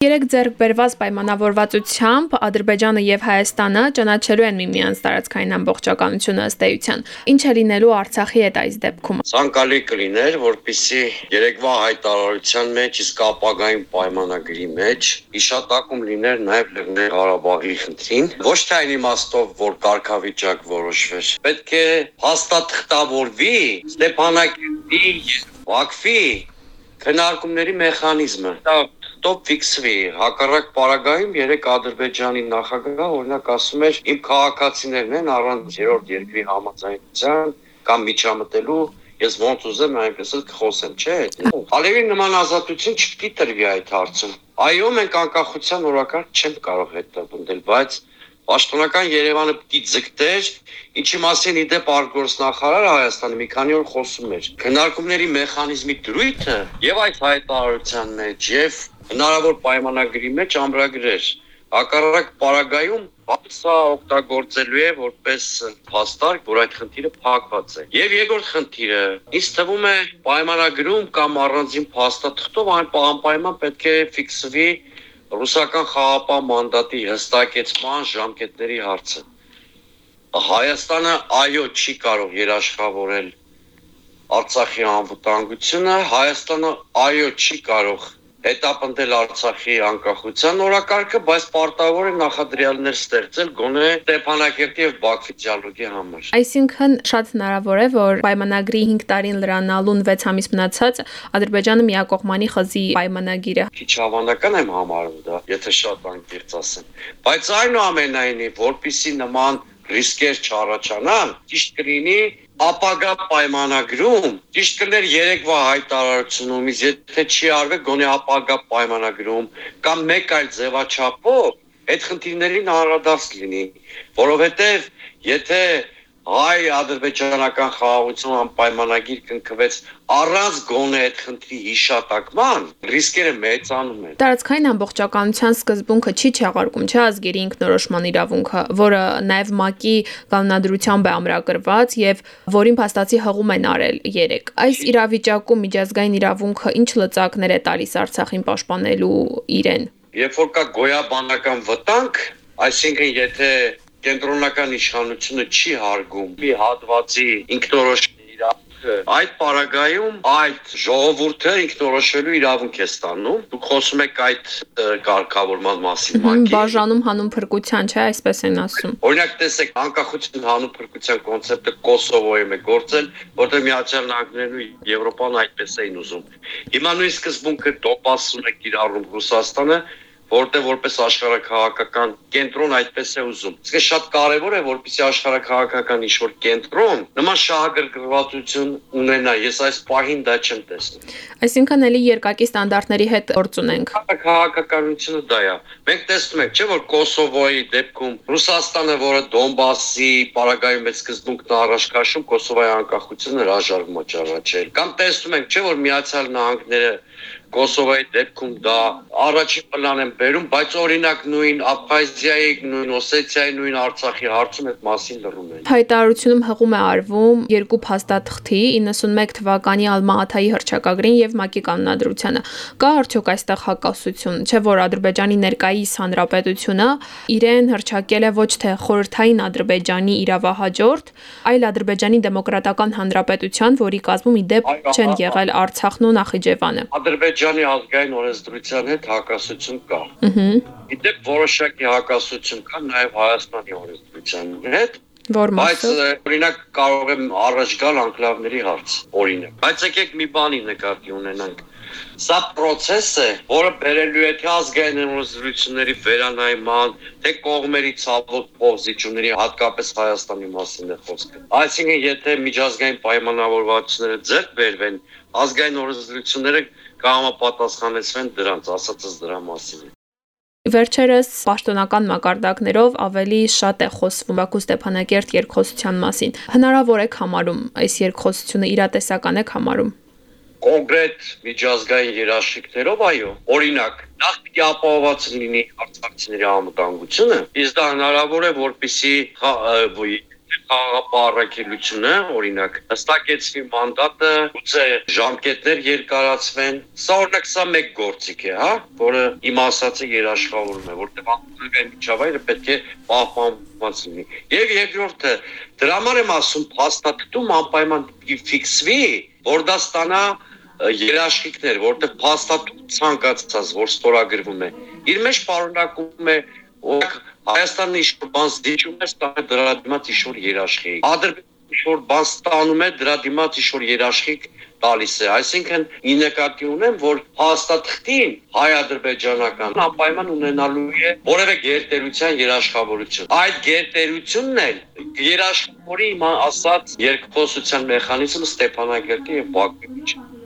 Երեք ձեռք բերված պայմանավորվածությամբ Ադրբեջանը եւ Հայաստանը ճանաչելու են միմյանց տարածքային ամբողջականությունը ըստ էության։ Ինչ է լինելու Արցախի հետ այս դեպքում։ Ցանկալի կլիներ, որpիսի երեկվա հայտարարության մեջ իսկ ապագային պայմանագրի մեջ իշատակում լիներ նաեւ Լեռնային Ղարաբաղի խնդրին, ոչ թե այն իմաստով, որ կարգավիճակ որոշվեր։ Պետք է հաստատղտավորվի Ստեփանակերտի Բաքվի քննարկումների մեխանիզմը։ Դա ստոպ ֆիքսվի։ Հակառակ պարագայում երեք Ադրբեջանի նախագահը օրինակ ասում էր իմ քաղաքացիներն են առանց երրորդ երկրի համաձայնության կամ միջամտելու ես ոնց ուզեմ այնպես էլ կխոսեմ, չէ՞։ Ալևի նման ազատություն չպիտի տրվի այդ հարցում։ Այո, մենք անկախության օրակարգ չենք կարող հետապնդել, բայց Պաշտոնական Երևանը պիտի ձգտեր, ինչի մասին իդեպ արտգործնախարարը Հայաստանի մի քանի օր խոսում էր։ Քննարկումների մեխանիզմի դրույթը եւ այդ հայտարարության մեջ եւ հնարավոր պայմանագրի մեջ ամրագրեր։ Հակառակ պարագայում սա օգտագործելու է որպես փաստարկ, որ այդ խնդիրը փակված է։ Եվ երկրորդ խնդիրը, ինձ թվում է պայմանագրում կամ առանձին փաստաթղթով այն անպայման պետք է ֆիքսվի ռուսական խաղապահ մանդատի հստակեցման ժամկետների հարցը։ Հայաստանը այո չի կարող երաշխավորել Արցախի անվտանգությունը, Հայաստանը այո չի կարող հետապնդել Արցախի անկախության օրակարգը, բայց պարտավոր է նախադրյալներ ստեղծել գոնե Ստեփանակերտի եւ Բաքվի դիալոգի համար։ Այսինքն շատ հնարավոր է, որ պայմանագրի 5 տարին լրանալուն 6 ամիս մնացած Ադրբեջանը միակողմանի խզի պայմանագիրը։ Քիչ հավանական եմ համարում դա, եթե շատ անկեղծ ասեմ։ Բայց այնուամենայնիվ, որpիսի նման ռիսկեր չառաջանան, ճիշտ կլինի ապագա պայմանագրում ճիշտ կներ երեկվա հայտարարությունումից եթե չի արվել գոնե ապագա պայմանագրում կամ մեկ այլ ձևաչափով այդ խնդիրներին անդրադարձ լինի որովհետև եթե հայ-ադրբեջանական խաղաղություն անպայմանագիր կնքվեց առանց գոնե այդ խնդրի հիշատակման, ռիսկերը մեծանում են։ Տարածքային ամբողջականության սկզբունքը չի չեղարկում, չէ՞ ազգերի ինքնորոշման իրավունքը, որը նաև ՄԱԿ-ի կանոնադրությամբ է ամրագրված եւ որին փաստացի հղում են արել 3։ Այս իրավիճակում միջազգային իրավունքը ինչ լծակներ է տալիս Արցախին պաշտպանելու իրեն։ Երբ որ կա գոյաբանական վտանգ, այսինքն եթե կենտրոնական իշխանությունը չի հարգում մի հատվածի ինքնորոշ Այդ պարագայում այդ ժողովուրդը ինքնորոշվելու իրավունք է ստանում։ Դուք խոսում եք այդ կարգավորման մասին մանկի։ Բաժանում հանուն փրկության, չէ, այսպես են ասում։ Օրինակ տեսեք, անկախություն հանուն փրկության կոնցեպտը Կոսովոյում է գործել, որտեղ Միացյալ Նահանգներն ու Եվրոպան այդպես էին ուզում։ Հիմա նույն սկզբունքը տոպասում է կիրառում Ռուսաստանը, որտեղ որպես աշխարհակահաղական կենտրոն այդպես է ուզում։ Իսկ շատ կարևոր է, որպեսզի աշխարհակահաղական ինչ-որ կենտրոն նման շահագրգռվածություն ունենա։ Ես այս պահին դա չեմ տեսնում։ Այսինքն էլի երկակի ստանդարտների հետ գործ ունենք։ Քաղաքականությունը դա է։ Մենք տեսնում ենք, չէ՞ որ Կոսովոյի դեպքում Ռուսաստանը, որը Դոնբասի պարագայում մեծ սկզբունքն առաջ քաշում, Կոսովոյի անկախությունը հրաժարվում է ճանաչել։ Կամ տեսնում ենք, չէ՞ որ Միացյալ Նահանգները Կոսովոյի դեպքում դա առաջին պլան են բերում, բայց օրինակ նույն Աբխազիայի, նույն Օսեթիայի, նույն Արցախի հարցում այդ մասին լռում են։ Հայտարարությունում հղում է արվում երկու փաստաթղթի 91 թվականի Ալմա-Աթայի հրճակագրին եւ ՄԱԿ-ի կանոնադրությանը։ Կա արդյոք այստեղ հակասություն, չէ՞ որ Ադրբեջանի ներկայիս հանրապետությունը իրեն հրճակել է ոչ թե խորհրդային Ադրբեջանի իրավահաջորդ, այլ Ադրբեջանի դեմոկրատական հանրապետության, որի կազմում ի դեպ չեն եղել Արցախն ու Նախիջևանը։ Ադրբեջանի ազգային օրենսդրության հետ հակասություն կա։ Ահա։ Իդեպ որոշակի հակասություն կա նաև Հայաստանի օրենսդրության հետ, Որ մասը։ Բայց օրինակ կարող եմ առաջ գալ անկլավների հարց, օրինակ։ Բայց եկեք մի բանի նկատի ունենանք։ Սա process է, որը բերելու է թե ազգային օրենսդրությունների վերանայման, թե կողմերի ցավոտ փոխզիջումների, հատկապես Հայաստանի մասին է խոսքը։ Այսինքն, եթե միջազգային պայմանավորվածությունները ձեռք բերվեն, ազգային օրենսդրությունները կհամապատասխանեցվեն դրանց, ասածս դրա մասին։ Վերջերս պաշտոնական մակարդակներով ավելի շատ է խոսվում Բաքու Ստեփանակերտ երկխոսության մասին։ Հնարավոր է համարում այս երկխոսությունը իրատեսական է համարում կոնկրետ միջազգային երաշխիքներով, այո, օրինակ, նախ պիտի ապահովված լինի արցախցիների անվտանգությունը, իսկ դա հնարավոր է, որպիսի խաղապարակելությունը, օրինակ, հստակեցվի մանդատը, ուծե ժամկետներ երկարացվեն։ Սա օրինակ սա մեկ գործիք է, հա, որը իմ ասածը երաշխավորում է, որտեղ անձնական միջավայրը պետք է պահպանված լինի։ Եվ երկրորդը, դրա համար եմ ասում, փաստաթղթում անպայման ֆիքսվի, որ դա ստանա երաշխիքներ, որտեղ փաստաթուղթ ցանկացած, որ ստորագրվում է, իր մեջ պարունակում է օրինակ Հայաստանը ինչ-որ բան զիջում է, ստանում դրա դիմաց ինչ-որ երաշխիք։ Ադրբեջանը ինչ-որ բան ստանում է, դրա դիմաց ինչ-որ երաշխիք տալիս է։ Այսինքն ի նկատի ունեմ, որ հաստատքին հայ-ադրբեջանական անպայման ունենալու է որևէ գերտերության երաշխավորություն։ Այդ գերտերությունն էլ երաշխավորի իմ ասած երկխոսության մեխանիզմը Ստեփանագերտի եւ Բաքվի միջեւ